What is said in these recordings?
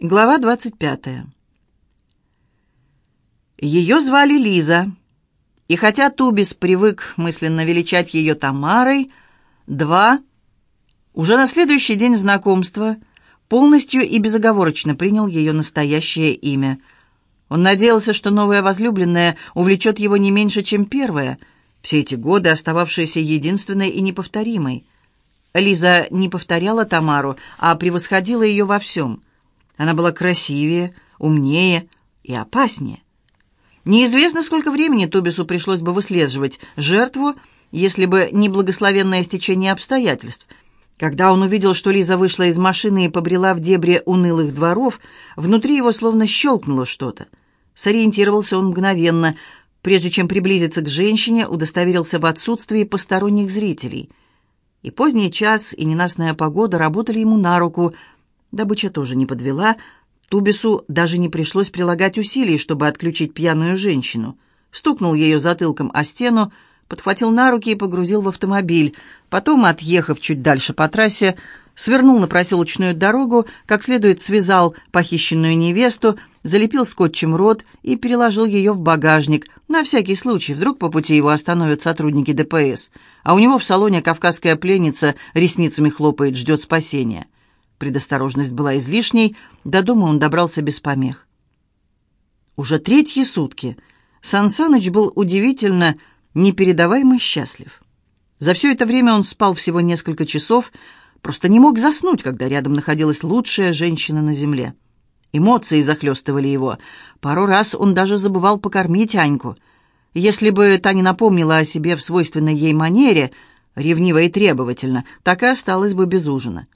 Глава 25. Ее звали Лиза, и хотя Тубис привык мысленно величать ее Тамарой, два, уже на следующий день знакомства, полностью и безоговорочно принял ее настоящее имя. Он надеялся, что новая возлюбленная увлечет его не меньше, чем первая, все эти годы остававшаяся единственной и неповторимой. Лиза не повторяла Тамару, а превосходила ее во всем — она была красивее, умнее и опаснее. Неизвестно, сколько времени Тобису пришлось бы выслеживать жертву, если бы не благословенное стечение обстоятельств. Когда он увидел, что Лиза вышла из машины и побрела в дебри унылых дворов, внутри его словно щелкнуло что-то. Сориентировался он мгновенно, прежде чем приблизиться к женщине, удостоверился в отсутствии посторонних зрителей. И поздний час, и ненастная погода работали ему на руку – Добыча тоже не подвела. Тубису даже не пришлось прилагать усилий, чтобы отключить пьяную женщину. Стукнул ее затылком о стену, подхватил на руки и погрузил в автомобиль. Потом, отъехав чуть дальше по трассе, свернул на проселочную дорогу, как следует связал похищенную невесту, залепил скотчем рот и переложил ее в багажник, на всякий случай, вдруг по пути его остановят сотрудники ДПС, а у него в салоне кавказская пленница ресницами хлопает, ждет спасения. Предосторожность была излишней, до дома он добрался без помех. Уже третьи сутки Сан Саныч был удивительно непередаваемо счастлив. За все это время он спал всего несколько часов, просто не мог заснуть, когда рядом находилась лучшая женщина на земле. Эмоции захлестывали его. Пару раз он даже забывал покормить Аньку. Если бы та не напомнила о себе в свойственной ей манере, ревниво и требовательно, так и осталась бы без ужина.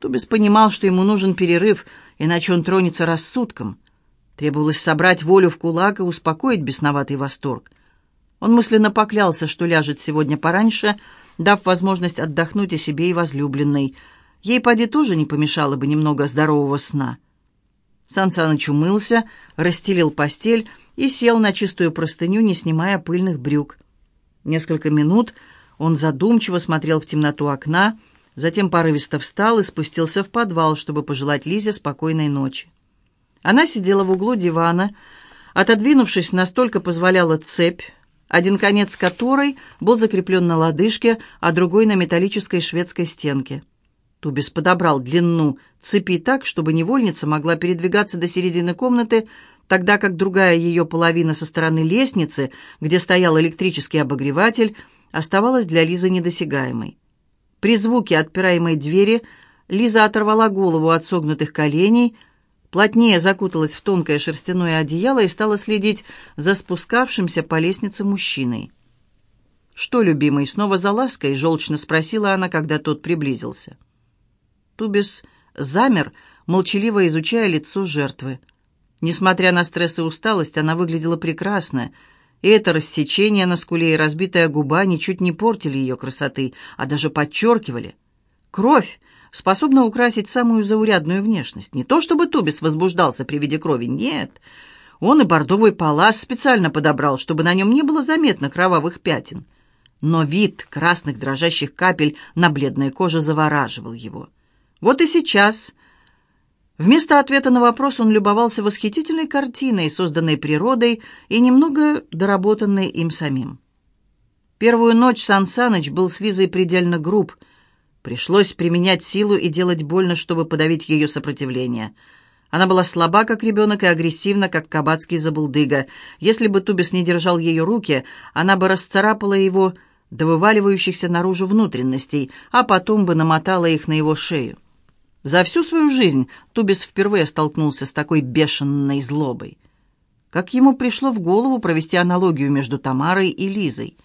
Тубис понимал, что ему нужен перерыв, иначе он тронется рассудком. Требовалось собрать волю в кулак и успокоить бесноватый восторг. Он мысленно поклялся, что ляжет сегодня пораньше, дав возможность отдохнуть и себе, и возлюбленной. Ей, поди, тоже не помешало бы немного здорового сна. Сан Саныч умылся, расстелил постель и сел на чистую простыню, не снимая пыльных брюк. Несколько минут он задумчиво смотрел в темноту окна, Затем порывисто встал и спустился в подвал, чтобы пожелать Лизе спокойной ночи. Она сидела в углу дивана, отодвинувшись, настолько позволяла цепь, один конец которой был закреплен на лодыжке, а другой на металлической шведской стенке. Тубис подобрал длину цепи так, чтобы невольница могла передвигаться до середины комнаты, тогда как другая ее половина со стороны лестницы, где стоял электрический обогреватель, оставалась для Лизы недосягаемой. При звуке отпираемой двери Лиза оторвала голову от согнутых коленей, плотнее закуталась в тонкое шерстяное одеяло и стала следить за спускавшимся по лестнице мужчиной. «Что, любимый, снова за лаской?» — желчно спросила она, когда тот приблизился. Тубис замер, молчаливо изучая лицо жертвы. Несмотря на стресс и усталость, она выглядела прекрасно — и это рассечение на скуле и разбитая губа ничуть не портили ее красоты, а даже подчеркивали. Кровь способна украсить самую заурядную внешность. Не то чтобы Тубис возбуждался при виде крови, нет. Он и бордовый палас специально подобрал, чтобы на нем не было заметно кровавых пятен. Но вид красных дрожащих капель на бледной коже завораживал его. Вот и сейчас Вместо ответа на вопрос он любовался восхитительной картиной, созданной природой и немного доработанной им самим. Первую ночь Сан Саныч был с Лизой предельно груб. Пришлось применять силу и делать больно, чтобы подавить ее сопротивление. Она была слаба, как ребенок, и агрессивна, как кабацкий забулдыга. Если бы Тубис не держал ее руки, она бы расцарапала его до вываливающихся наружу внутренностей, а потом бы намотала их на его шею. За всю свою жизнь Тубис впервые столкнулся с такой бешеной злобой. Как ему пришло в голову провести аналогию между Тамарой и Лизой?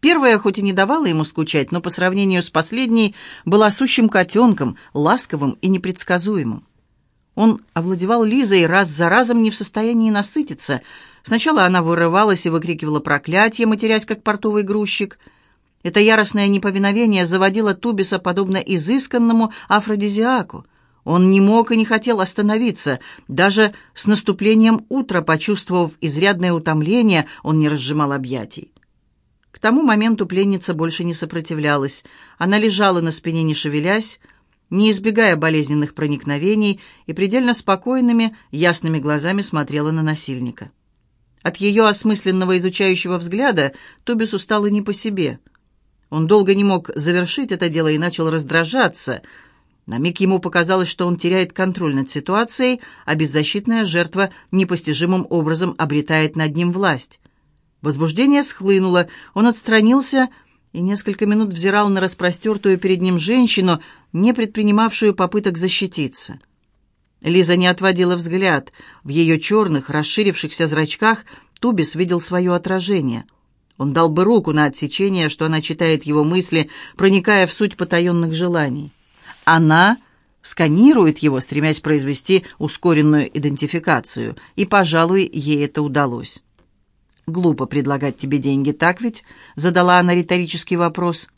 Первая хоть и не давала ему скучать, но по сравнению с последней была сущим котенком, ласковым и непредсказуемым. Он овладевал Лизой раз за разом не в состоянии насытиться. Сначала она вырывалась и выкрикивала проклятие, матерясь как портовый грузчик – это яростное неповиновение заводило Тубиса подобно изысканному афродизиаку. Он не мог и не хотел остановиться. Даже с наступлением утра, почувствовав изрядное утомление, он не разжимал объятий. К тому моменту пленница больше не сопротивлялась. Она лежала на спине, не шевелясь. не избегая болезненных проникновений и предельно спокойными, ясными глазами смотрела на насильника. От ее осмысленного изучающего взгляда Тубису стало не по себе. Он долго не мог завершить это дело и начал раздражаться. На миг ему показалось, что он теряет контроль над ситуацией, а беззащитная жертва непостижимым образом обретает над ним власть. Возбуждение схлынуло, он отстранился и несколько минут взирал на распростертую перед ним женщину, не предпринимавшую попыток защититься. Лиза не отводила взгляд. В ее черных, расширившихся зрачках Тубис видел свое отражение. Он дал бы руку на отсечение, что она читает его мысли, проникая в суть потаенных желаний. Она сканирует его, стремясь произвести ускоренную идентификацию, и, пожалуй, ей это удалось. «Глупо предлагать тебе деньги, так ведь?» — задала она риторический вопрос.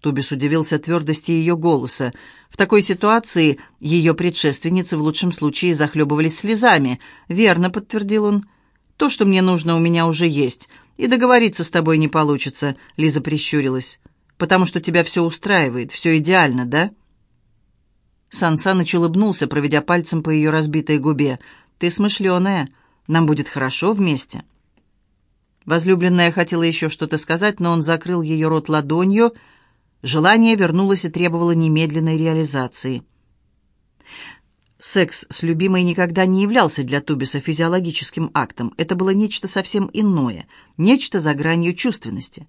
Тубис удивился твердости ее голоса. В такой ситуации ее предшественницы в лучшем случае захлебывались слезами. «Верно», — подтвердил он. «То, что мне нужно, у меня уже есть. И договориться с тобой не получится», — Лиза прищурилась. «Потому что тебя все устраивает, все идеально, да?» Сан Саныч улыбнулся, проведя пальцем по ее разбитой губе. «Ты смышленая. Нам будет хорошо вместе». Возлюбленная хотела еще что-то сказать, но он закрыл ее рот ладонью. Желание вернулось и требовало немедленной реализации. Секс с любимой никогда не являлся для Тубиса физиологическим актом. Это было нечто совсем иное, нечто за гранью чувственности.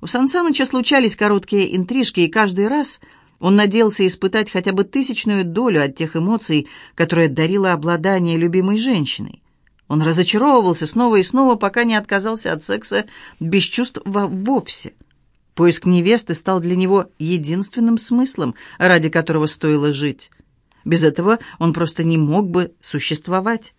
У Сансаныча случались короткие интрижки, и каждый раз он надеялся испытать хотя бы тысячную долю от тех эмоций, которые дарило обладание любимой женщиной. Он разочаровывался снова и снова, пока не отказался от секса без чувств вовсе. Поиск невесты стал для него единственным смыслом, ради которого стоило жить. Без этого он просто не мог бы существовать.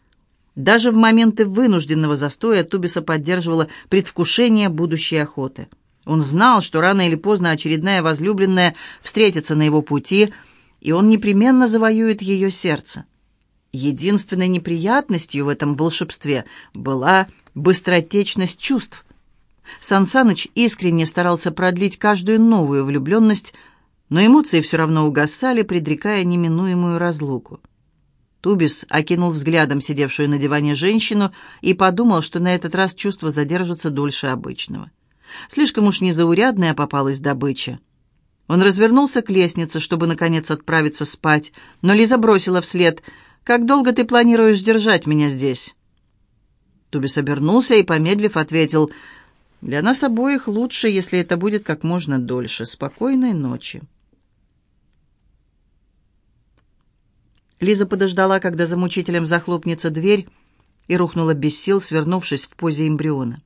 Даже в моменты вынужденного застоя Тубиса поддерживала предвкушение будущей охоты. Он знал, что рано или поздно очередная возлюбленная встретится на его пути, и он непременно завоюет ее сердце. Единственной неприятностью в этом волшебстве была быстротечность чувств. Сансаныч искренне старался продлить каждую новую влюбленность, но эмоции все равно угасали, предрекая неминуемую разлуку. Тубис окинул взглядом сидевшую на диване женщину и подумал, что на этот раз чувства задержатся дольше обычного. Слишком уж незаурядная попалась добыча. Он развернулся к лестнице, чтобы, наконец, отправиться спать, но Лиза бросила вслед — как долго ты планируешь держать меня здесь?» Тубис обернулся и, помедлив, ответил, «Для нас обоих лучше, если это будет как можно дольше. Спокойной ночи». Лиза подождала, когда за мучителем захлопнется дверь, и рухнула без сил, свернувшись в позе эмбриона.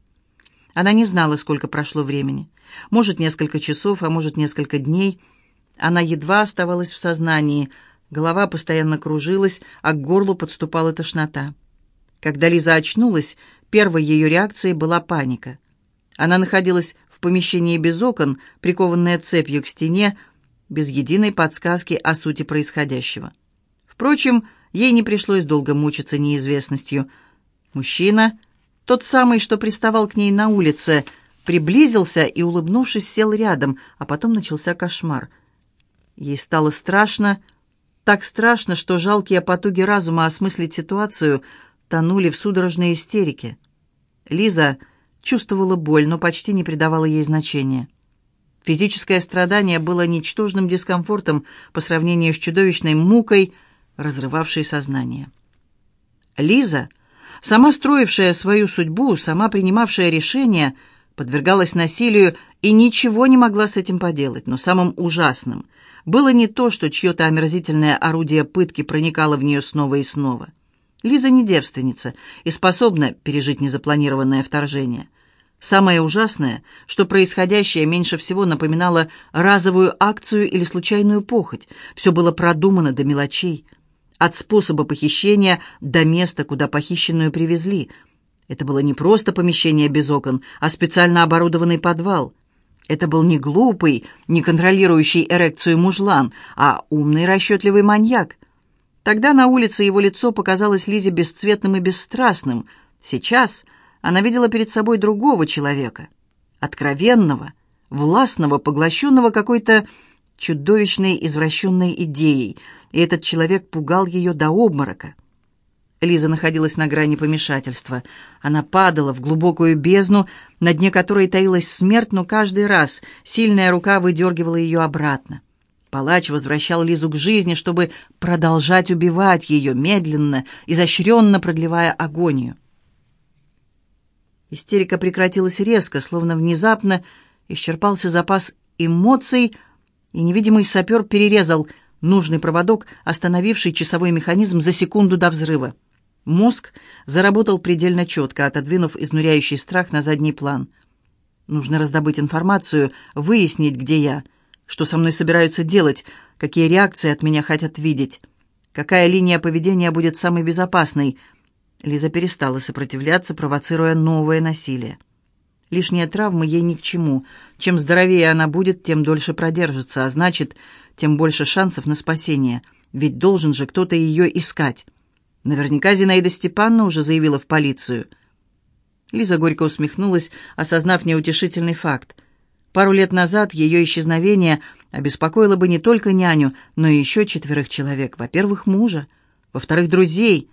Она не знала, сколько прошло времени. Может, несколько часов, а может, несколько дней. Она едва оставалась в сознании — Голова постоянно кружилась, а к горлу подступала тошнота. Когда Лиза очнулась, первой ее реакцией была паника. Она находилась в помещении без окон, прикованная цепью к стене, без единой подсказки о сути происходящего. Впрочем, ей не пришлось долго мучиться неизвестностью. Мужчина, тот самый, что приставал к ней на улице, приблизился и, улыбнувшись, сел рядом, а потом начался кошмар. Ей стало страшно, так страшно, что жалкие потуги разума осмыслить ситуацию тонули в судорожной истерике. Лиза чувствовала боль, но почти не придавала ей значения. Физическое страдание было ничтожным дискомфортом по сравнению с чудовищной мукой, разрывавшей сознание. Лиза, сама строившая свою судьбу, сама принимавшая решения, подвергалась насилию и ничего не могла с этим поделать, но самым ужасным было не то, что чье-то омерзительное орудие пытки проникало в нее снова и снова. Лиза не девственница и способна пережить незапланированное вторжение. Самое ужасное, что происходящее меньше всего напоминало разовую акцию или случайную похоть. Все было продумано до мелочей. От способа похищения до места, куда похищенную привезли. Это было не просто помещение без окон, а специально оборудованный подвал – это был не глупый, не контролирующий эрекцию мужлан, а умный расчетливый маньяк. Тогда на улице его лицо показалось Лизе бесцветным и бесстрастным. Сейчас она видела перед собой другого человека, откровенного, властного, поглощенного какой-то чудовищной извращенной идеей, и этот человек пугал ее до обморока. Лиза находилась на грани помешательства. Она падала в глубокую бездну, на дне которой таилась смерть, но каждый раз сильная рука выдергивала ее обратно. Палач возвращал Лизу к жизни, чтобы продолжать убивать ее, медленно, изощренно продлевая агонию. Истерика прекратилась резко, словно внезапно исчерпался запас эмоций, и невидимый сапер перерезал нужный проводок, остановивший часовой механизм за секунду до взрыва. Мозг заработал предельно четко, отодвинув изнуряющий страх на задний план. Нужно раздобыть информацию, выяснить, где я, что со мной собираются делать, какие реакции от меня хотят видеть, какая линия поведения будет самой безопасной. Лиза перестала сопротивляться, провоцируя новое насилие. Лишние травмы ей ни к чему. Чем здоровее она будет, тем дольше продержится, а значит, тем больше шансов на спасение. Ведь должен же кто-то ее искать. Наверняка Зинаида Степановна уже заявила в полицию. Лиза горько усмехнулась, осознав неутешительный факт. Пару лет назад ее исчезновение обеспокоило бы не только няню, но и еще четверых человек. Во-первых, мужа, во-вторых, друзей.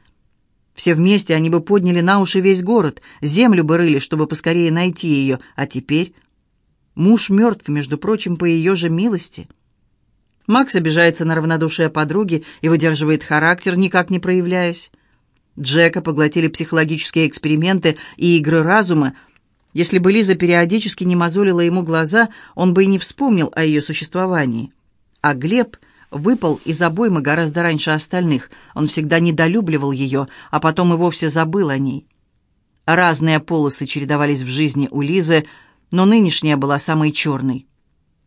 Все вместе они бы подняли на уши весь город, землю бы рыли, чтобы поскорее найти ее. А теперь муж мертв, между прочим, по ее же милости. Макс обижается на равнодушие подруги и выдерживает характер, никак не проявляясь. Джека поглотили психологические эксперименты и игры разума. Если бы Лиза периодически не мозолила ему глаза, он бы и не вспомнил о ее существовании. А Глеб выпал из обоймы гораздо раньше остальных. Он всегда недолюбливал ее, а потом и вовсе забыл о ней. Разные полосы чередовались в жизни у Лизы, но нынешняя была самой черной.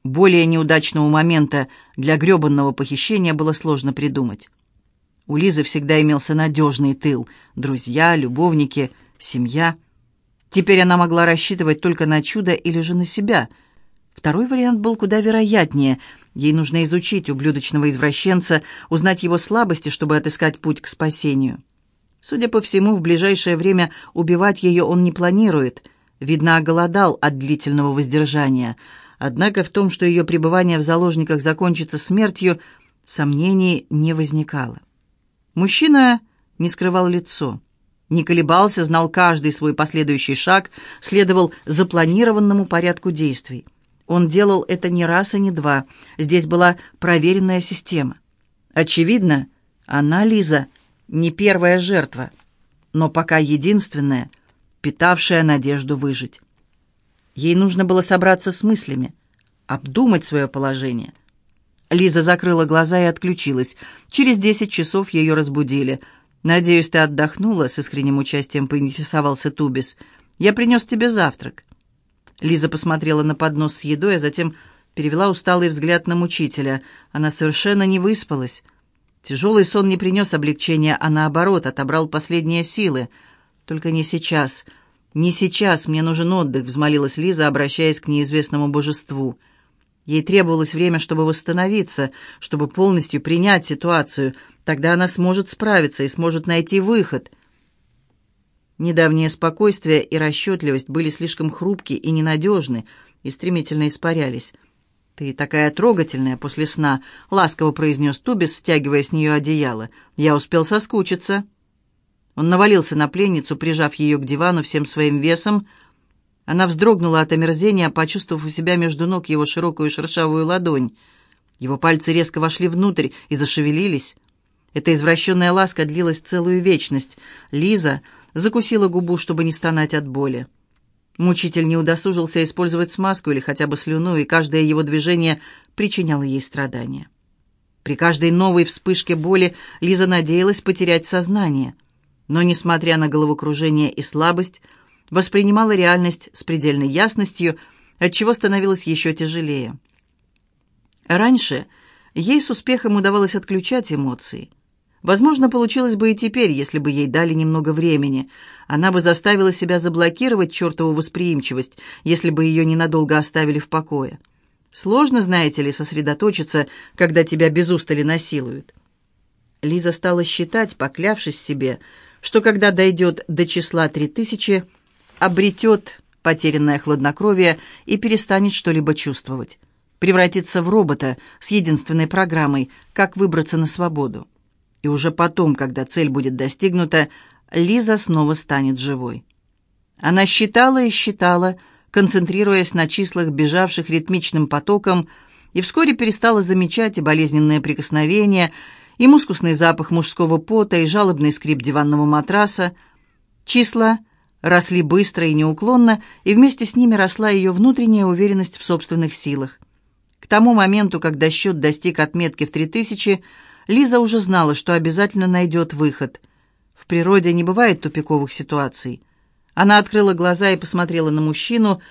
Более неудачного момента для гребанного похищения было сложно придумать. У Лизы всегда имелся надежный тыл — друзья, любовники, семья. Теперь она могла рассчитывать только на чудо или же на себя. Второй вариант был куда вероятнее. Ей нужно изучить ублюдочного извращенца, узнать его слабости, чтобы отыскать путь к спасению. Судя по всему, в ближайшее время убивать ее он не планирует. Видно, оголодал от длительного воздержания — Однако в том, что ее пребывание в заложниках закончится смертью, сомнений не возникало. Мужчина не скрывал лицо, не колебался, знал каждый свой последующий шаг, следовал запланированному порядку действий. Он делал это не раз и не два. Здесь была проверенная система. Очевидно, она, Лиза, не первая жертва, но пока единственная, питавшая надежду выжить. Ей нужно было собраться с мыслями, обдумать свое положение. Лиза закрыла глаза и отключилась. Через десять часов ее разбудили. «Надеюсь, ты отдохнула?» — с искренним участием поинтересовался Тубис. «Я принес тебе завтрак». Лиза посмотрела на поднос с едой, а затем перевела усталый взгляд на мучителя. Она совершенно не выспалась. Тяжелый сон не принес облегчения, а наоборот, отобрал последние силы. «Только не сейчас», «Не сейчас, мне нужен отдых», — взмолилась Лиза, обращаясь к неизвестному божеству. Ей требовалось время, чтобы восстановиться, чтобы полностью принять ситуацию. Тогда она сможет справиться и сможет найти выход. Недавнее спокойствие и расчетливость были слишком хрупки и ненадежны, и стремительно испарялись. «Ты такая трогательная после сна», — ласково произнес Тубис, стягивая с нее одеяло. «Я успел соскучиться». Он навалился на пленницу, прижав ее к дивану всем своим весом. Она вздрогнула от омерзения, почувствовав у себя между ног его широкую шершавую ладонь. Его пальцы резко вошли внутрь и зашевелились. Эта извращенная ласка длилась целую вечность. Лиза закусила губу, чтобы не стонать от боли. Мучитель не удосужился использовать смазку или хотя бы слюну, и каждое его движение причиняло ей страдания. При каждой новой вспышке боли Лиза надеялась потерять сознание — но, несмотря на головокружение и слабость, воспринимала реальность с предельной ясностью, отчего становилось еще тяжелее. Раньше ей с успехом удавалось отключать эмоции. Возможно, получилось бы и теперь, если бы ей дали немного времени. Она бы заставила себя заблокировать чертову восприимчивость, если бы ее ненадолго оставили в покое. Сложно, знаете ли, сосредоточиться, когда тебя без устали насилуют. Лиза стала считать, поклявшись себе, что когда дойдет до числа 3000, обретет потерянное хладнокровие и перестанет что-либо чувствовать. превратиться в робота с единственной программой «Как выбраться на свободу». И уже потом, когда цель будет достигнута, Лиза снова станет живой. Она считала и считала, концентрируясь на числах, бежавших ритмичным потоком, и вскоре перестала замечать и болезненные прикосновения, и мускусный запах мужского пота, и жалобный скрип диванного матраса. Числа росли быстро и неуклонно, и вместе с ними росла ее внутренняя уверенность в собственных силах. К тому моменту, когда счет достиг отметки в 3000, Лиза уже знала, что обязательно найдет выход. В природе не бывает тупиковых ситуаций. Она открыла глаза и посмотрела на мужчину.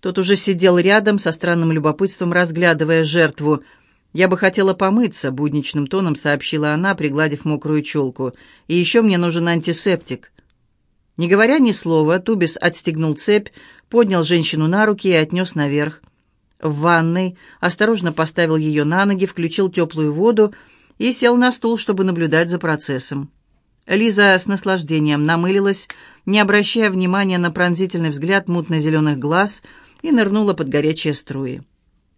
Тот уже сидел рядом, со странным любопытством разглядывая жертву. «Я бы хотела помыться», — будничным тоном сообщила она, пригладив мокрую челку. «И еще мне нужен антисептик». Не говоря ни слова, Тубис отстегнул цепь, поднял женщину на руки и отнес наверх. В ванной осторожно поставил ее на ноги, включил теплую воду и сел на стул, чтобы наблюдать за процессом. Лиза с наслаждением намылилась, не обращая внимания на пронзительный взгляд мутно-зеленых глаз, и нырнула под горячие струи.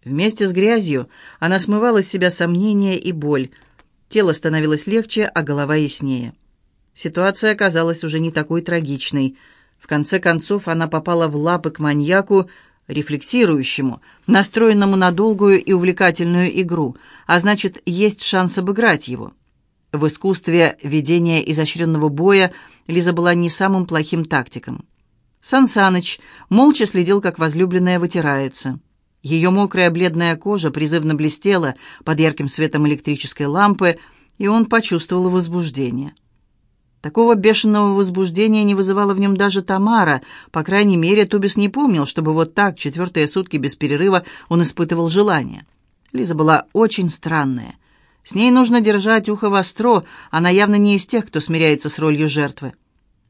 Вместе с грязью она смывала с себя сомнения и боль. Тело становилось легче, а голова яснее. Ситуация оказалась уже не такой трагичной. В конце концов она попала в лапы к маньяку, рефлексирующему, настроенному на долгую и увлекательную игру, а значит, есть шанс обыграть его. В искусстве ведения изощренного боя Лиза была не самым плохим тактиком. Сан Саныч молча следил, как возлюбленная вытирается. Ее мокрая бледная кожа призывно блестела под ярким светом электрической лампы, и он почувствовал возбуждение. Такого бешеного возбуждения не вызывала в нем даже Тамара. По крайней мере, Тубис не помнил, чтобы вот так, четвертые сутки без перерыва, он испытывал желание. Лиза была очень странная. С ней нужно держать ухо востро, она явно не из тех, кто смиряется с ролью жертвы.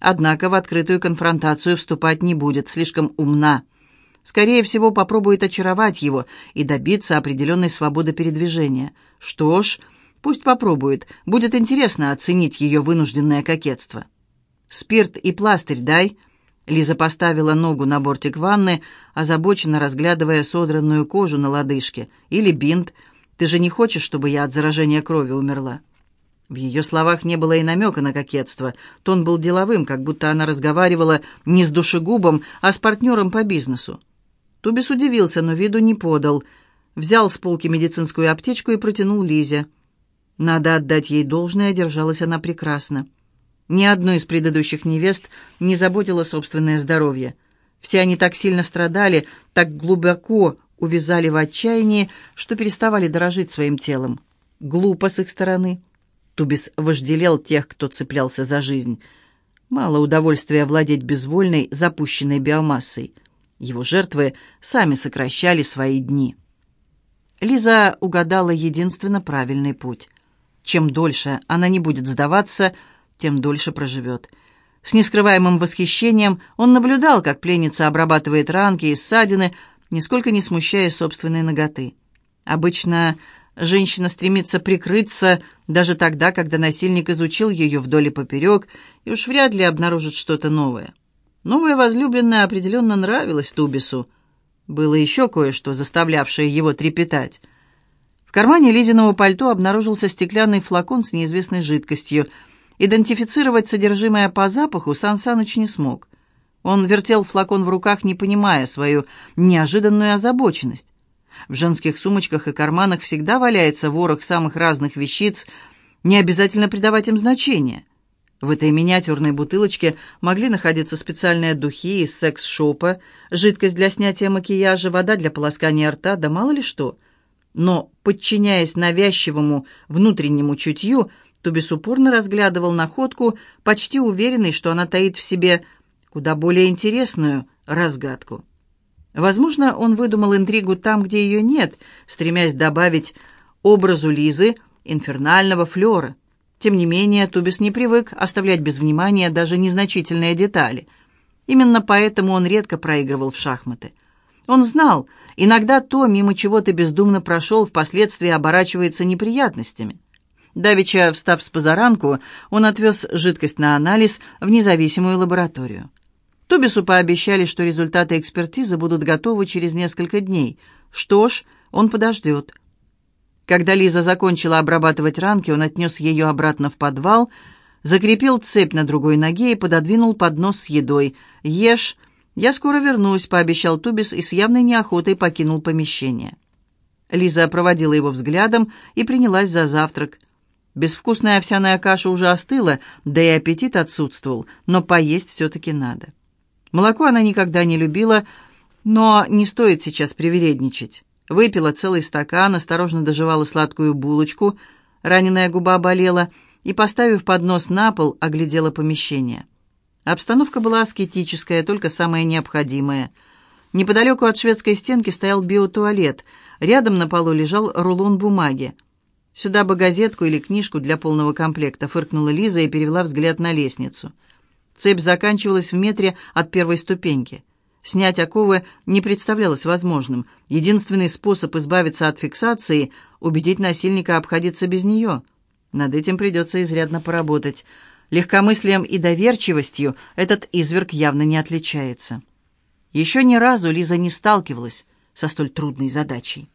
Однако в открытую конфронтацию вступать не будет, слишком умна. Скорее всего, попробует очаровать его и добиться определенной свободы передвижения. Что ж, Пусть попробует. Будет интересно оценить ее вынужденное кокетство. «Спирт и пластырь дай». Лиза поставила ногу на бортик ванны, озабоченно разглядывая содранную кожу на лодыжке. «Или бинт. Ты же не хочешь, чтобы я от заражения крови умерла?» В ее словах не было и намека на кокетство. Тон был деловым, как будто она разговаривала не с душегубом, а с партнером по бизнесу. Тубис удивился, но виду не подал. Взял с полки медицинскую аптечку и протянул Лизе. Надо отдать ей должное, держалась она прекрасно. Ни одной из предыдущих невест не заботило собственное здоровье. Все они так сильно страдали, так глубоко увязали в отчаянии, что переставали дорожить своим телом. Глупо с их стороны. Тубис вожделел тех, кто цеплялся за жизнь. Мало удовольствия владеть безвольной, запущенной биомассой. Его жертвы сами сокращали свои дни. Лиза угадала единственно правильный путь — чем дольше она не будет сдаваться, тем дольше проживет. С нескрываемым восхищением он наблюдал, как пленница обрабатывает ранки и ссадины, нисколько не смущая собственной ноготы. Обычно женщина стремится прикрыться даже тогда, когда насильник изучил ее вдоль и поперек, и уж вряд ли обнаружит что-то новое. Новая возлюбленная определенно нравилась Тубису. Было еще кое-что, заставлявшее его трепетать. В кармане Лизиного пальто обнаружился стеклянный флакон с неизвестной жидкостью. Идентифицировать содержимое по запаху Сан Саныч не смог. Он вертел флакон в руках, не понимая свою неожиданную озабоченность. В женских сумочках и карманах всегда валяется ворох самых разных вещиц, не обязательно придавать им значение. В этой миниатюрной бутылочке могли находиться специальные духи из секс-шопа, жидкость для снятия макияжа, вода для полоскания рта, да мало ли что – но, подчиняясь навязчивому внутреннему чутью, Тубис упорно разглядывал находку, почти уверенный, что она таит в себе куда более интересную разгадку. Возможно, он выдумал интригу там, где ее нет, стремясь добавить образу Лизы инфернального флера. Тем не менее, Тубис не привык оставлять без внимания даже незначительные детали. Именно поэтому он редко проигрывал в шахматы. Он знал, иногда то, мимо чего ты бездумно прошел, впоследствии оборачивается неприятностями. Давеча, встав с позаранку, он отвез жидкость на анализ в независимую лабораторию. Тубису пообещали, что результаты экспертизы будут готовы через несколько дней. Что ж, Он подождет. Когда Лиза закончила обрабатывать ранки, он отнес ее обратно в подвал, закрепил цепь на другой ноге и пододвинул поднос с едой. «Ешь, я скоро вернусь», — пообещал Тубис и с явной неохотой покинул помещение. Лиза проводила его взглядом и принялась за завтрак. Безвкусная овсяная каша уже остыла, да и аппетит отсутствовал, но поесть все-таки надо. Молоко она никогда не любила, но не стоит сейчас привередничать. Выпила целый стакан, осторожно доживала сладкую булочку, раненая губа болела, и, поставив поднос на пол, оглядела помещение. Обстановка была аскетическая, только самое необходимое. Неподалеку от шведской стенки стоял биотуалет. Рядом на полу лежал рулон бумаги. «Сюда бы газетку или книжку для полного комплекта», — фыркнула Лиза и перевела взгляд на лестницу. Цепь заканчивалась в метре от первой ступеньки. Снять оковы не представлялось возможным. Единственный способ избавиться от фиксации — убедить насильника обходиться без нее. Над этим придется изрядно поработать. Легкомыслием и доверчивостью этот изверг явно не отличается. Еще ни разу Лиза не сталкивалась со столь трудной задачей.